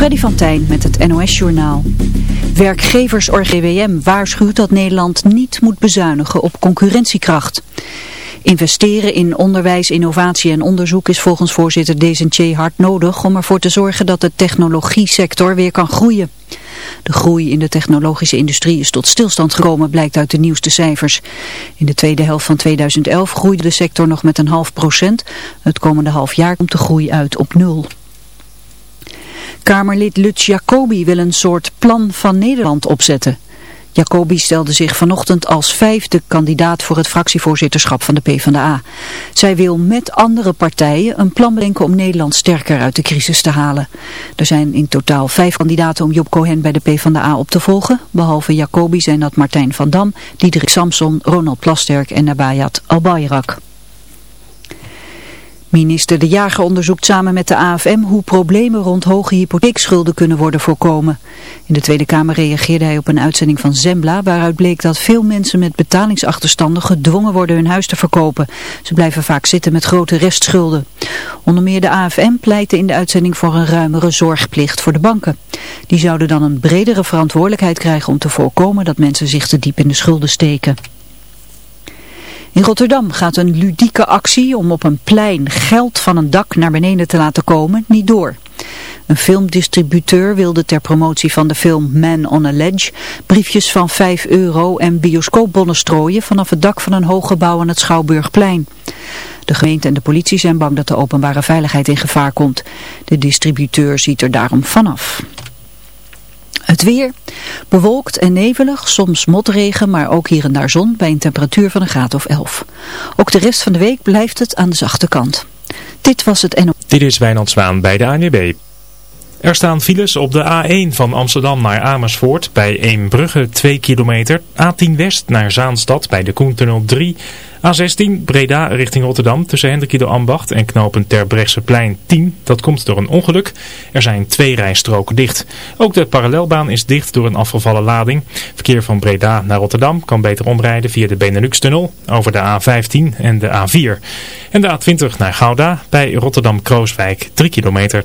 Freddy van Tijn met het NOS-journaal. Werkgeversorg waarschuwt dat Nederland niet moet bezuinigen op concurrentiekracht. Investeren in onderwijs, innovatie en onderzoek is volgens voorzitter Desentje hard nodig om ervoor te zorgen dat de technologie-sector weer kan groeien. De groei in de technologische industrie is tot stilstand gekomen, blijkt uit de nieuwste cijfers. In de tweede helft van 2011 groeide de sector nog met een half procent. Het komende half jaar komt de groei uit op nul. Kamerlid Lutz Jacobi wil een soort plan van Nederland opzetten. Jacobi stelde zich vanochtend als vijfde kandidaat voor het fractievoorzitterschap van de PvdA. Zij wil met andere partijen een plan bedenken om Nederland sterker uit de crisis te halen. Er zijn in totaal vijf kandidaten om Job Cohen bij de PvdA op te volgen. Behalve Jacobi zijn dat Martijn van Dam, Diederik Samson, Ronald Plasterk en Nabayat Albayrak. Minister De Jager onderzoekt samen met de AFM hoe problemen rond hoge hypotheekschulden kunnen worden voorkomen. In de Tweede Kamer reageerde hij op een uitzending van Zembla waaruit bleek dat veel mensen met betalingsachterstanden gedwongen worden hun huis te verkopen. Ze blijven vaak zitten met grote restschulden. Onder meer de AFM pleitte in de uitzending voor een ruimere zorgplicht voor de banken. Die zouden dan een bredere verantwoordelijkheid krijgen om te voorkomen dat mensen zich te diep in de schulden steken. In Rotterdam gaat een ludieke actie om op een plein geld van een dak naar beneden te laten komen niet door. Een filmdistributeur wilde ter promotie van de film Man on a Ledge briefjes van 5 euro en bioscoopbonnen strooien vanaf het dak van een hoog gebouw aan het Schouwburgplein. De gemeente en de politie zijn bang dat de openbare veiligheid in gevaar komt. De distributeur ziet er daarom vanaf. Het weer, bewolkt en nevelig, soms motregen, maar ook hier en daar zon bij een temperatuur van een graad of 11. Ook de rest van de week blijft het aan de zachte kant. Dit was het NO. Dit is Wijnand Zwaan bij de ANWB. Er staan files op de A1 van Amsterdam naar Amersfoort bij Eembrugge 2 kilometer. A10 West naar Zaanstad bij de Koentunnel 3 A16 Breda richting Rotterdam tussen Hendrikido Ambacht en knopen Terbrechtseplein 10. Dat komt door een ongeluk. Er zijn twee rijstroken dicht. Ook de parallelbaan is dicht door een afgevallen lading. Verkeer van Breda naar Rotterdam kan beter omrijden via de Benelux-tunnel over de A15 en de A4. En de A20 naar Gouda bij Rotterdam-Krooswijk 3 kilometer.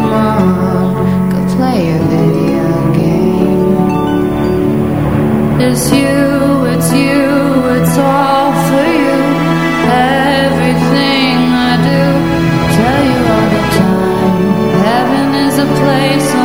place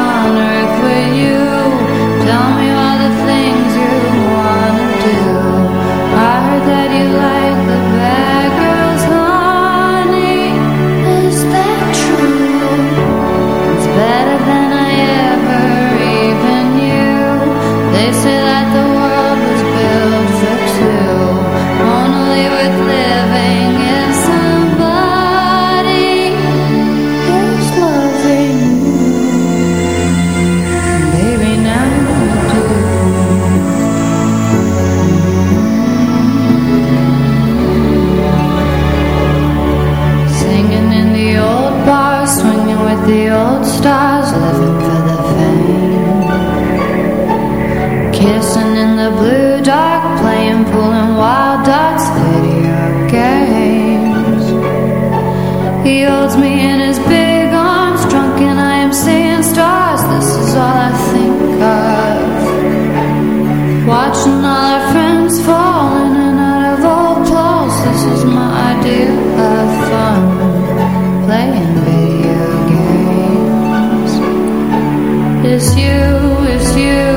Kissing in the blue dark Playing pool and wild dogs Video games. He holds me in his big arms Drunk and I am seeing stars. This is all I think of. Watching all our friends falling And out of old clothes. This is my idea of fun. Playing video games. It's you, it's you.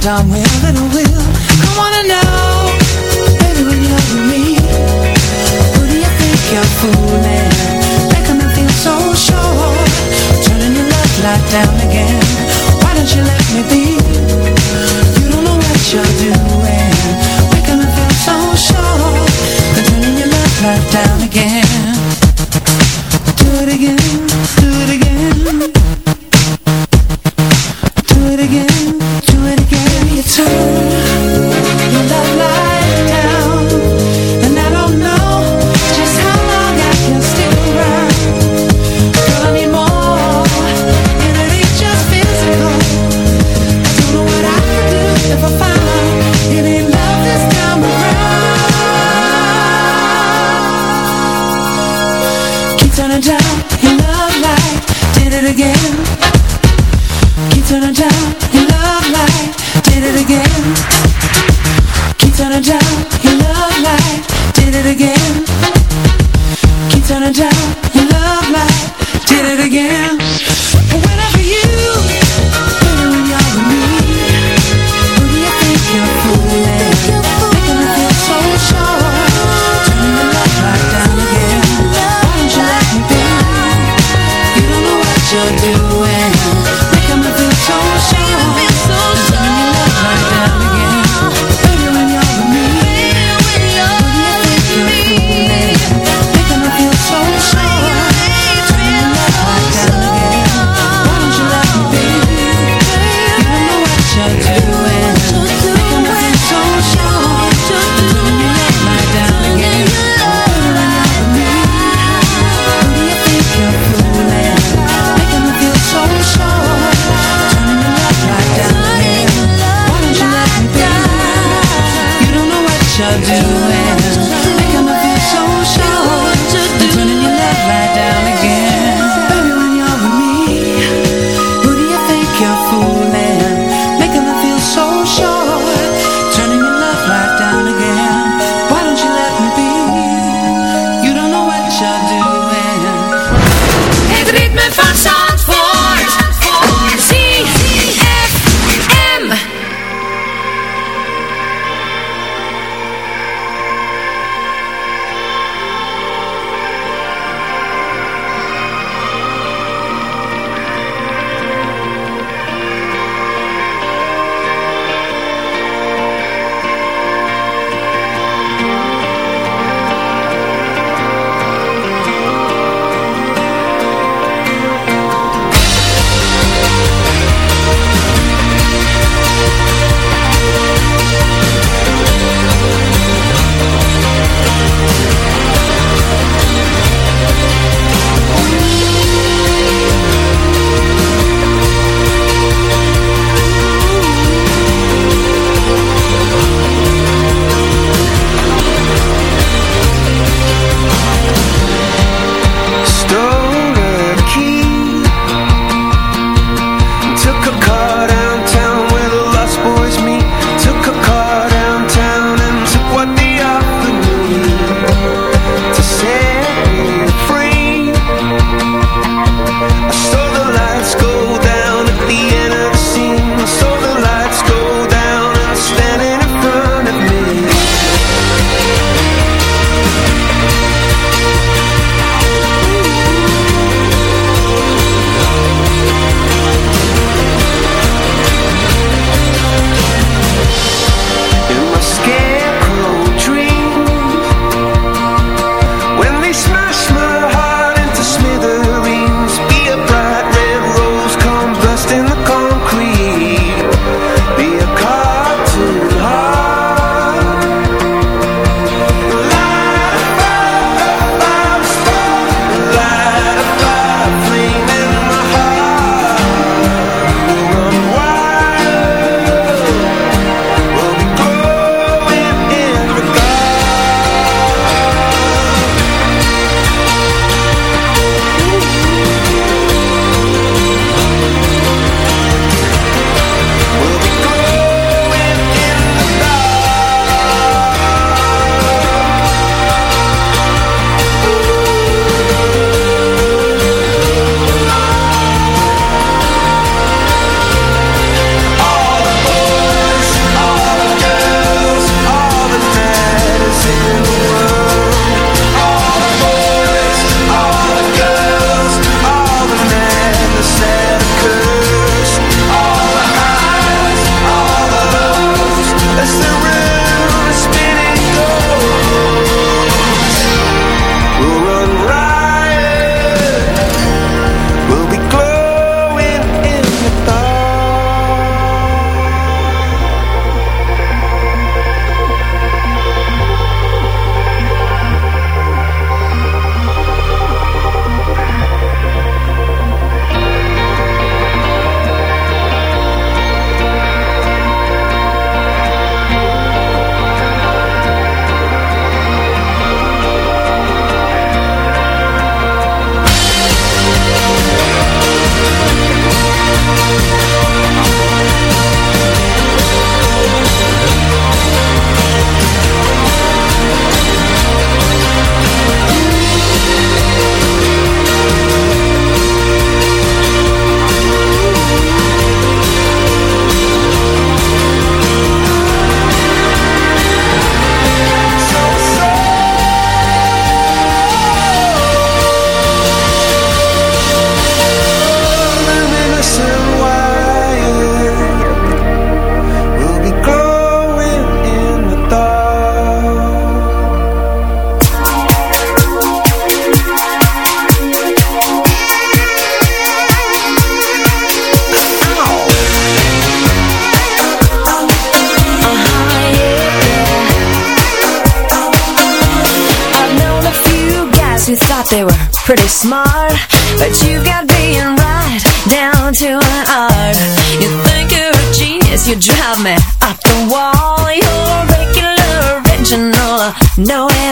time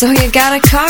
So you got a car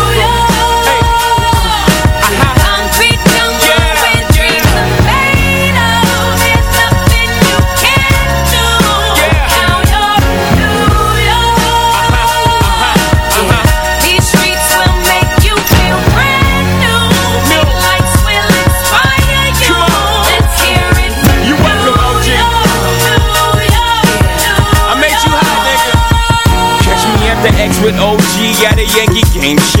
Yankee game.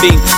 girls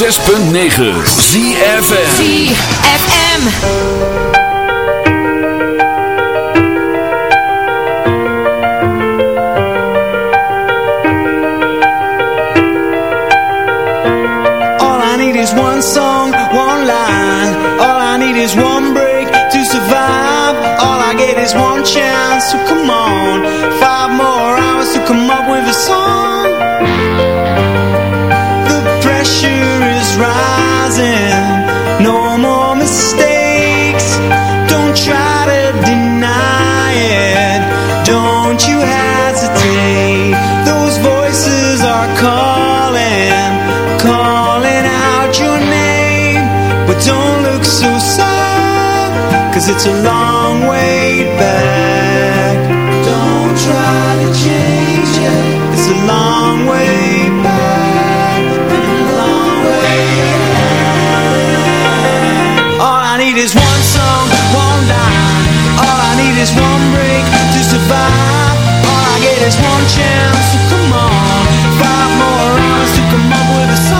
106.9 I ZFM is one song, one line. All I need is one break to survive. All I get is one chance, so come on. Cause it's a long way back. Don't try to change it. It's a long way back. And a long way back. All I need is one song, one line All I need is one break to survive. All I get is one chance, so come on. Five more hours to come up with a song.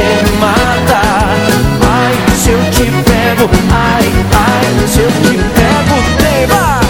você mata Ai, se eu te pego, ai, ai, se eu te pego Tema!